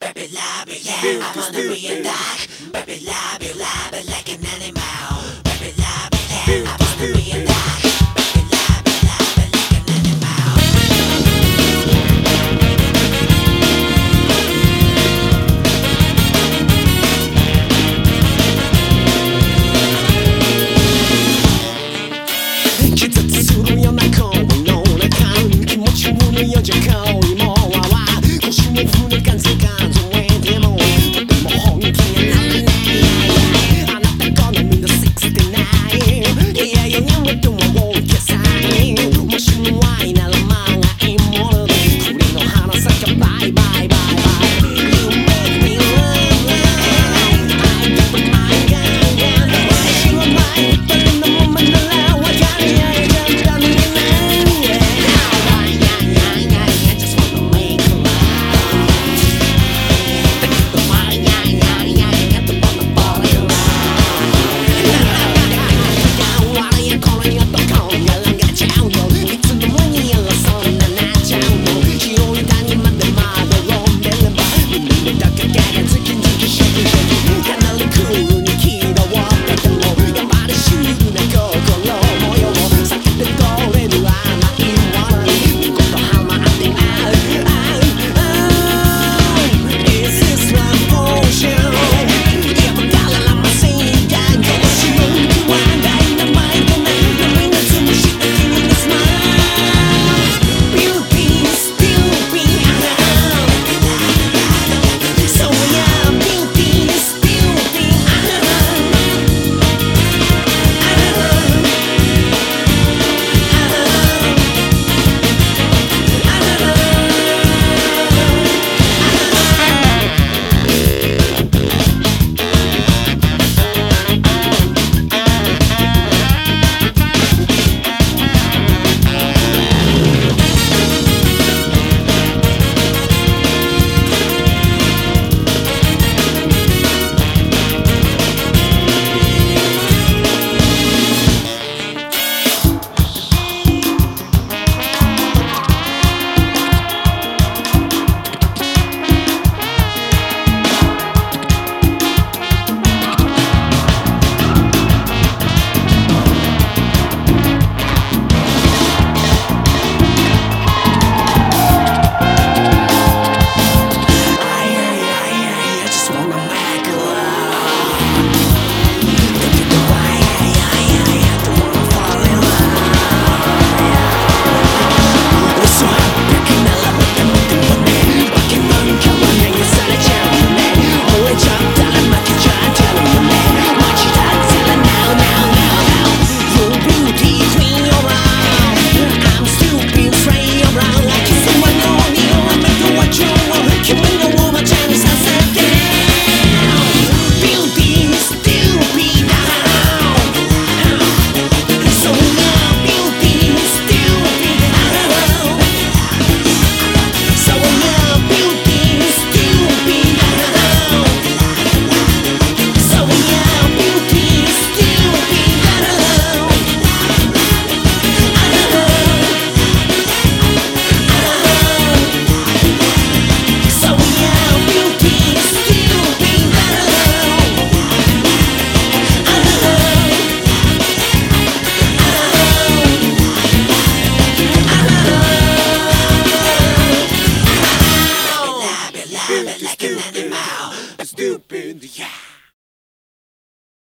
Baby lobby, yeah, I wanna be a dog. Baby love, lobby, lobby like an animal. Baby lobby, yeah, I wanna be a dog.